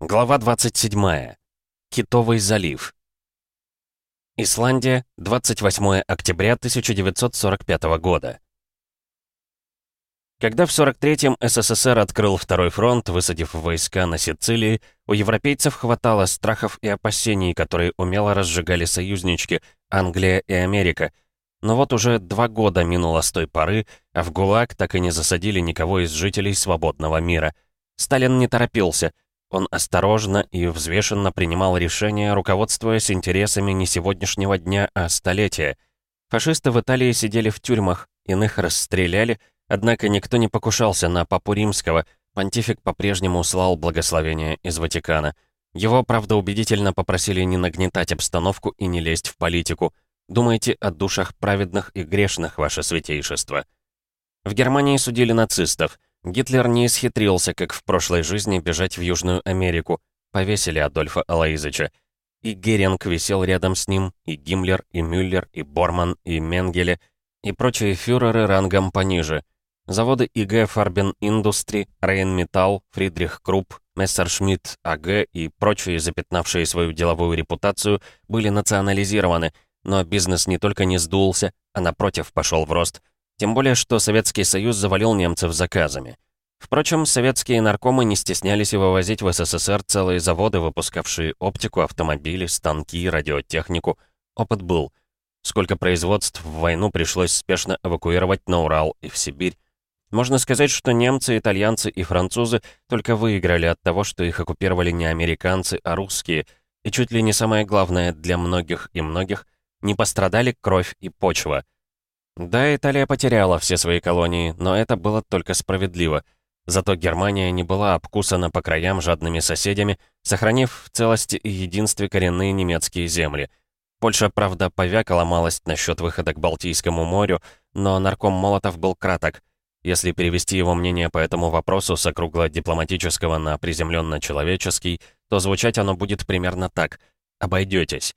Глава 27. Китовый залив. Исландия, 28 октября 1945 года. Когда в 43-м СССР открыл второй фронт, высадив войска на Сицилии, у европейцев хватало страхов и опасений, которые умело разжигали союзнички Англия и Америка. Но вот уже два года минуло с той поры, а в ГУЛАГ так и не засадили никого из жителей свободного мира. Сталин не торопился — он осторожно и взвешенно принимал решения, руководствуясь интересами не сегодняшнего дня, а столетия. Фашисты в Италии сидели в тюрьмах, иных расстреляли, однако никто не покушался на папу римского, понтифик по-прежнему слал благословения из Ватикана. Его, правда, убедительно попросили не нагнетать обстановку и не лезть в политику. Думайте о душах праведных и грешных, ваше святейшество. В Германии судили нацистов — Гитлер не исхитрился, как в прошлой жизни, бежать в Южную Америку. Повесили Адольфа Алаизыча. И Геринг висел рядом с ним, и Гиммлер, и Мюллер, и Борман, и Менгеле, и прочие фюреры рангом пониже. Заводы ИГ Фарбен Индустри, Рейнметалл, Фридрих Крупп, Мессершмитт АГ и прочие, запятнавшие свою деловую репутацию, были национализированы, но бизнес не только не сдулся, а напротив пошел в рост – тем более, что Советский Союз завалил немцев заказами. Впрочем, советские наркомы не стеснялись и вывозить в СССР целые заводы, выпускавшие оптику, автомобили, станки, радиотехнику. Опыт был. Сколько производств в войну пришлось спешно эвакуировать на Урал и в Сибирь. Можно сказать, что немцы, итальянцы и французы только выиграли от того, что их оккупировали не американцы, а русские. И чуть ли не самое главное для многих и многих, не пострадали кровь и почва — да, Италия потеряла все свои колонии, но это было только справедливо. Зато Германия не была обкусана по краям жадными соседями, сохранив в целости и единстве коренные немецкие земли. Польша, правда, повякала малость насчет выхода к Балтийскому морю, но нарком Молотов был краток. Если перевести его мнение по этому вопросу с округло-дипломатического на приземленно-человеческий, то звучать оно будет примерно так «обойдетесь».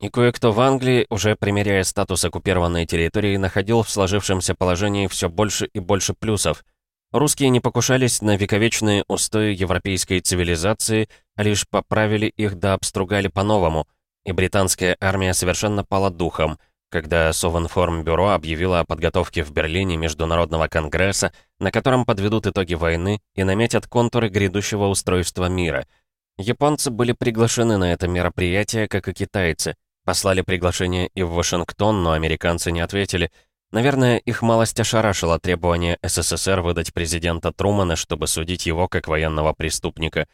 И кое-кто в Англии, уже примеряя статус оккупированной территории, находил в сложившемся положении все больше и больше плюсов. Русские не покушались на вековечные устои европейской цивилизации, а лишь поправили их да обстругали по-новому, и британская армия совершенно пала духом, когда Совинформбюро объявило о подготовке в Берлине Международного конгресса, на котором подведут итоги войны и наметят контуры грядущего устройства мира. Японцы были приглашены на это мероприятие, как и китайцы — Послали приглашение и в Вашингтон, но американцы не ответили. Наверное, их малость ошарашило требование СССР выдать президента Трумана, чтобы судить его как военного преступника.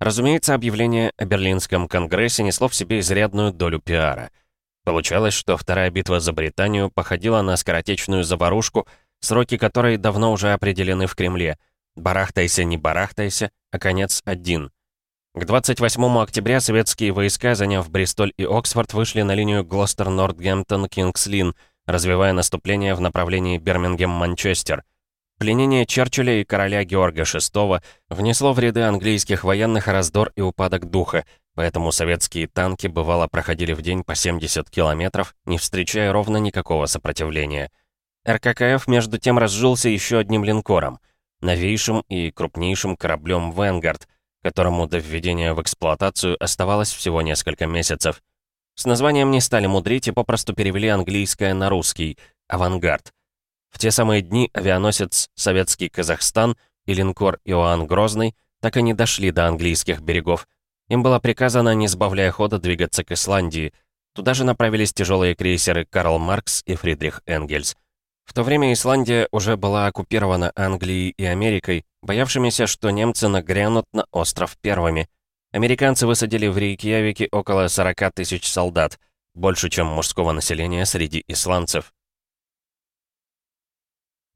Разумеется, объявление о Берлинском конгрессе несло в себе изрядную долю пиара. Получалось, что вторая битва за Британию походила на скоротечную заварушку, сроки которой давно уже определены в Кремле. Барахтайся, не барахтайся, а конец один — к 28 октября советские войска, заняв Бристоль и Оксфорд, вышли на линию Глостер-Нортгемптон-Кингслин, развивая наступление в направлении Бирмингем-Манчестер. Пленение Черчилля и короля Георга VI внесло в ряды английских военных раздор и упадок духа, поэтому советские танки бывало проходили в день по 70 километров, не встречая ровно никакого сопротивления. РККФ между тем разжился еще одним линкором, новейшим и крупнейшим кораблем «Венгард», которому до введения в эксплуатацию оставалось всего несколько месяцев. С названием не стали мудрить и попросту перевели английское на русский «Авангард». В те самые дни авианосец «Советский Казахстан» и линкор «Иоанн Грозный» так и не дошли до английских берегов. Им было приказано, не сбавляя хода, двигаться к Исландии. Туда же направились тяжелые крейсеры «Карл Маркс» и «Фридрих Энгельс». В то время Исландия уже была оккупирована Англией и Америкой, боявшимися, что немцы нагрянут на остров первыми. Американцы высадили в Рейкьявике около 40 тысяч солдат, больше, чем мужского населения среди исландцев.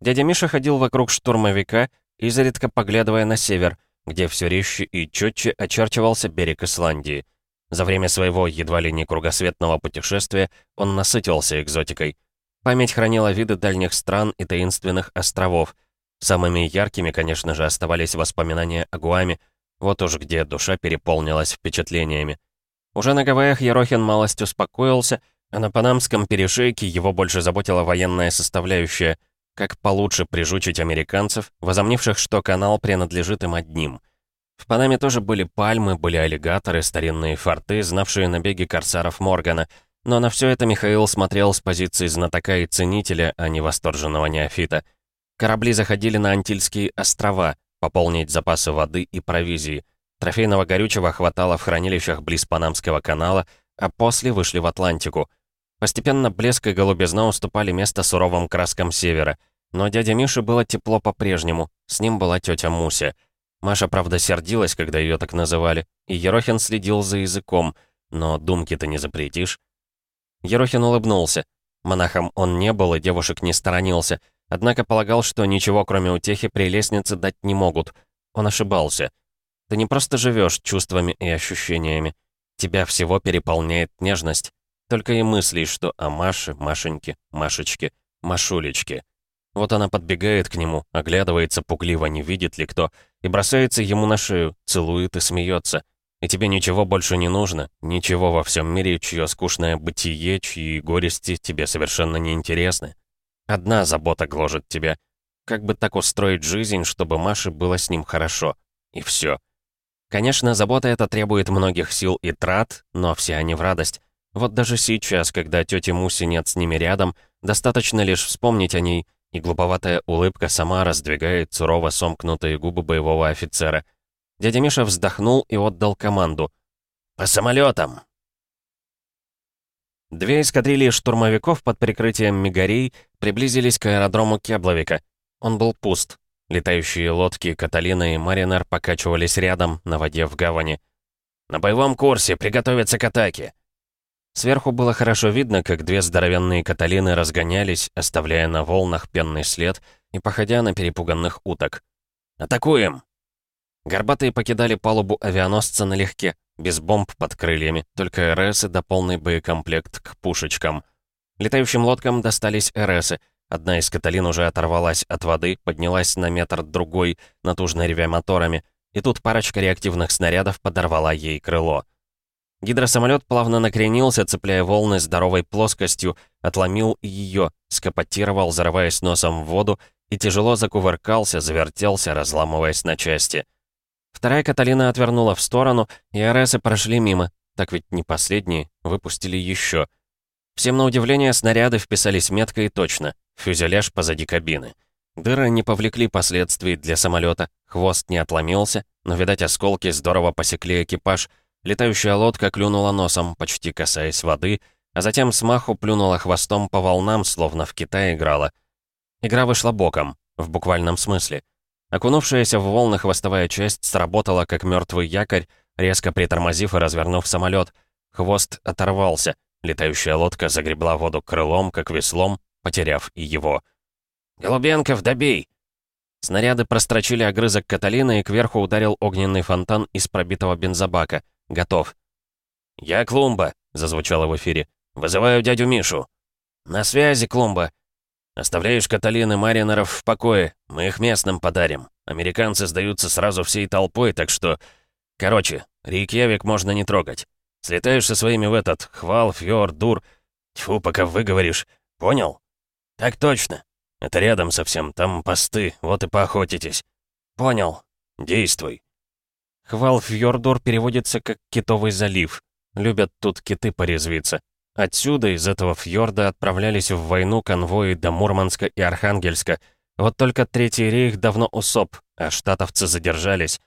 Дядя Миша ходил вокруг штурмовика, изредка поглядывая на север, где все резче и четче очерчивался берег Исландии. За время своего едва ли не кругосветного путешествия он насытился экзотикой. Память хранила виды дальних стран и таинственных островов. Самыми яркими, конечно же, оставались воспоминания о Гуаме, вот уж где душа переполнилась впечатлениями. Уже на Гавайях Ерохин малость успокоился, а на Панамском перешейке его больше заботила военная составляющая, как получше прижучить американцев, возомнивших, что канал принадлежит им одним. В Панаме тоже были пальмы, были аллигаторы, старинные форты, знавшие набеги корсаров Моргана, но на все это Михаил смотрел с позиции знатока и ценителя, а не восторженного неофита. Корабли заходили на Антильские острова, пополнить запасы воды и провизии. Трофейного горючего хватало в хранилищах близ Панамского канала, а после вышли в Атлантику. Постепенно блеск и голубизна уступали место суровым краскам севера. Но дяде Мише было тепло по-прежнему, с ним была тетя Муся. Маша, правда, сердилась, когда ее так называли, и Ерохин следил за языком, но думки-то не запретишь. Ерохин улыбнулся. Монахом он не был и девушек не сторонился, однако полагал, что ничего кроме утехи при лестнице дать не могут. Он ошибался. Ты не просто живешь чувствами и ощущениями. Тебя всего переполняет нежность. Только и мыслишь, что о Маше, Машеньке, Машечке, Машулечке. Вот она подбегает к нему, оглядывается пугливо, не видит ли кто, и бросается ему на шею, целует и смеется. И тебе ничего больше не нужно, ничего во всем мире, чье скучное бытие, чьи горести тебе совершенно не интересны. Одна забота гложет тебя. Как бы так устроить жизнь, чтобы Маше было с ним хорошо. И все. Конечно, забота эта требует многих сил и трат, но все они в радость. Вот даже сейчас, когда тети Муси нет с ними рядом, достаточно лишь вспомнить о ней, и глуповатая улыбка сама раздвигает сурово сомкнутые губы боевого офицера. Дядя Миша вздохнул и отдал команду. «По самолетам!» Две эскадрильи штурмовиков под прикрытием мигарей приблизились к аэродрому Кебловика. Он был пуст. Летающие лодки Каталина и Маринер покачивались рядом, на воде в гавани. «На боевом курсе, приготовиться к атаке!» Сверху было хорошо видно, как две здоровенные Каталины разгонялись, оставляя на волнах пенный след и походя на перепуганных уток. «Атакуем!» Горбатые покидали палубу авианосца налегке, без бомб под крыльями, только РСы да полный боекомплект к пушечкам. Летающим лодкам достались РСы. Одна из Каталин уже оторвалась от воды, поднялась на метр-другой, натужно ревя моторами, и тут парочка реактивных снарядов подорвала ей крыло. Гидросамолет плавно накренился, цепляя волны здоровой плоскостью, отломил ее, скопотировал, зарываясь носом в воду, и тяжело закувыркался, завертелся, разламываясь на части. Вторая Каталина отвернула в сторону, и АРСы прошли мимо. Так ведь не последние, выпустили еще. Всем на удивление снаряды вписались метко и точно. Фюзеляж позади кабины. Дыры не повлекли последствий для самолета, хвост не отломился, но, видать, осколки здорово посекли экипаж — Летающая лодка клюнула носом, почти касаясь воды, а затем смаху плюнула хвостом по волнам, словно в Китае играла. Игра вышла боком, в буквальном смысле. Окунувшаяся в волны хвостовая часть сработала, как мертвый якорь, резко притормозив и развернув самолет. Хвост оторвался. Летающая лодка загребла воду крылом, как веслом, потеряв и его. «Голубенков, добей!» Снаряды прострочили огрызок Каталины, и кверху ударил огненный фонтан из пробитого бензобака — Готов». «Я Клумба», — зазвучало в эфире. «Вызываю дядю Мишу». «На связи, Клумба». «Оставляешь Каталины Маринеров в покое. Мы их местным подарим. Американцы сдаются сразу всей толпой, так что... Короче, Рейкьявик можно не трогать. Слетаешь со своими в этот Хвал, Фьор, Дур. Тьфу, пока выговоришь. Понял?» «Так точно. Это рядом совсем, там посты, вот и поохотитесь». «Понял. Действуй». Хвалфьордор переводится как «китовый залив». Любят тут киты порезвиться. Отсюда, из этого фьорда, отправлялись в войну конвои до Мурманска и Архангельска. Вот только Третий рейх давно усоп, а штатовцы задержались.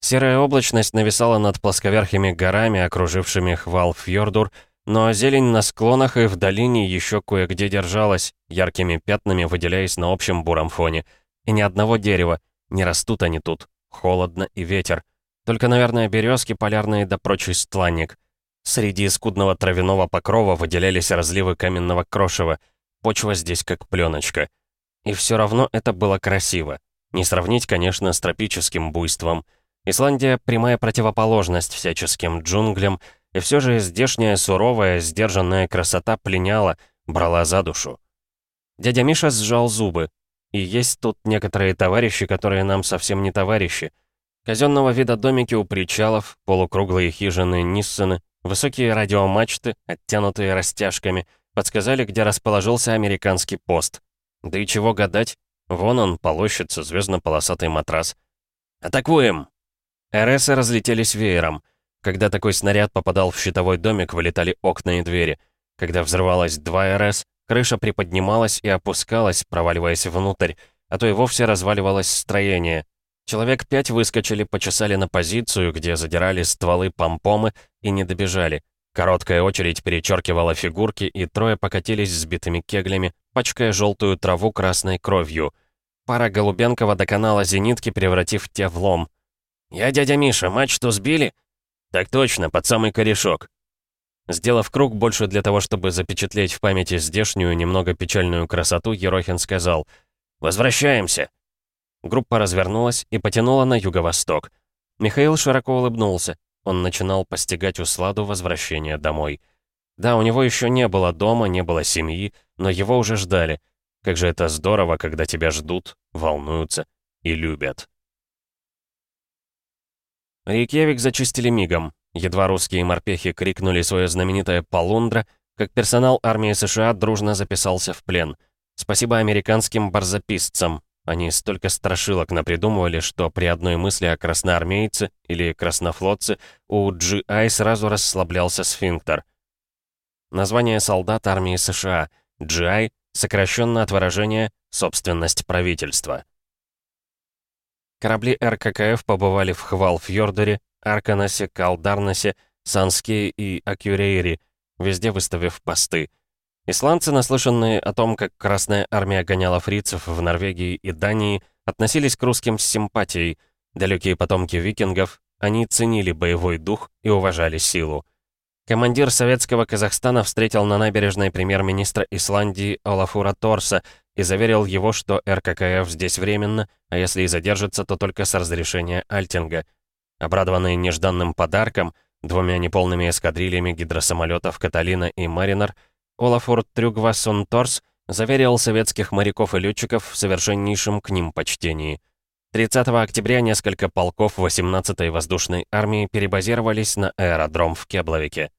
Серая облачность нависала над плосковерхими горами, окружившими Хвалфьордур, но зелень на склонах и в долине еще кое-где держалась, яркими пятнами выделяясь на общем буром фоне. И ни одного дерева, не растут они тут. Холодно и ветер. Только, наверное, березки полярные да прочий стланник. Среди скудного травяного покрова выделялись разливы каменного крошева. Почва здесь как пленочка. И все равно это было красиво. Не сравнить, конечно, с тропическим буйством. Исландия — прямая противоположность всяческим джунглям, и все же здешняя суровая, сдержанная красота пленяла, брала за душу. Дядя Миша сжал зубы. И есть тут некоторые товарищи, которые нам совсем не товарищи — Казенного вида домики у причалов, полукруглые хижины Ниссены, высокие радиомачты, оттянутые растяжками, подсказали, где расположился американский пост. Да и чего гадать, вон он, полощется звездно-полосатый матрас. «Атакуем!» РСы разлетелись веером. Когда такой снаряд попадал в щитовой домик, вылетали окна и двери. Когда взрывалось два РС, крыша приподнималась и опускалась, проваливаясь внутрь, а то и вовсе разваливалось строение. Человек пять выскочили, почесали на позицию, где задирали стволы помпомы и не добежали. Короткая очередь перечеркивала фигурки, и трое покатились сбитыми кеглями, пачкая желтую траву красной кровью. Пара Голубенкова доконала зенитки, превратив те в лом. «Я дядя Миша, мачту сбили?» «Так точно, под самый корешок». Сделав круг больше для того, чтобы запечатлеть в памяти здешнюю, немного печальную красоту, Ерохин сказал «Возвращаемся!» Группа развернулась и потянула на юго-восток. Михаил широко улыбнулся. Он начинал постигать усладу возвращения домой. Да, у него еще не было дома, не было семьи, но его уже ждали. Как же это здорово, когда тебя ждут, волнуются и любят. Рейкьявик зачистили мигом. Едва русские морпехи крикнули свое знаменитое «Полундра», как персонал армии США дружно записался в плен. Спасибо американским барзаписцам, они столько страшилок напридумывали, что при одной мысли о красноармейце или краснофлотце у GI сразу расслаблялся сфинктер. Название солдат армии США. GI сокращенно от выражения «собственность правительства». Корабли РККФ побывали в Хвалфьордере, Арканасе, Калдарнасе, Санске и Акюрейре, везде выставив посты — Исландцы, наслышанные о том, как Красная Армия гоняла фрицев в Норвегии и Дании, относились к русским с симпатией. Далекие потомки викингов, они ценили боевой дух и уважали силу. Командир советского Казахстана встретил на набережной премьер-министра Исландии Олафура Торса и заверил его, что РККФ здесь временно, а если и задержится, то только с разрешения Альтинга. Обрадованные нежданным подарком, двумя неполными эскадрильями гидросамолетов «Каталина» и «Маринер», Олафур Трюгвассон Торс заверил советских моряков и летчиков в совершеннейшем к ним почтении. 30 октября несколько полков 18-й воздушной армии перебазировались на аэродром в Кебловике.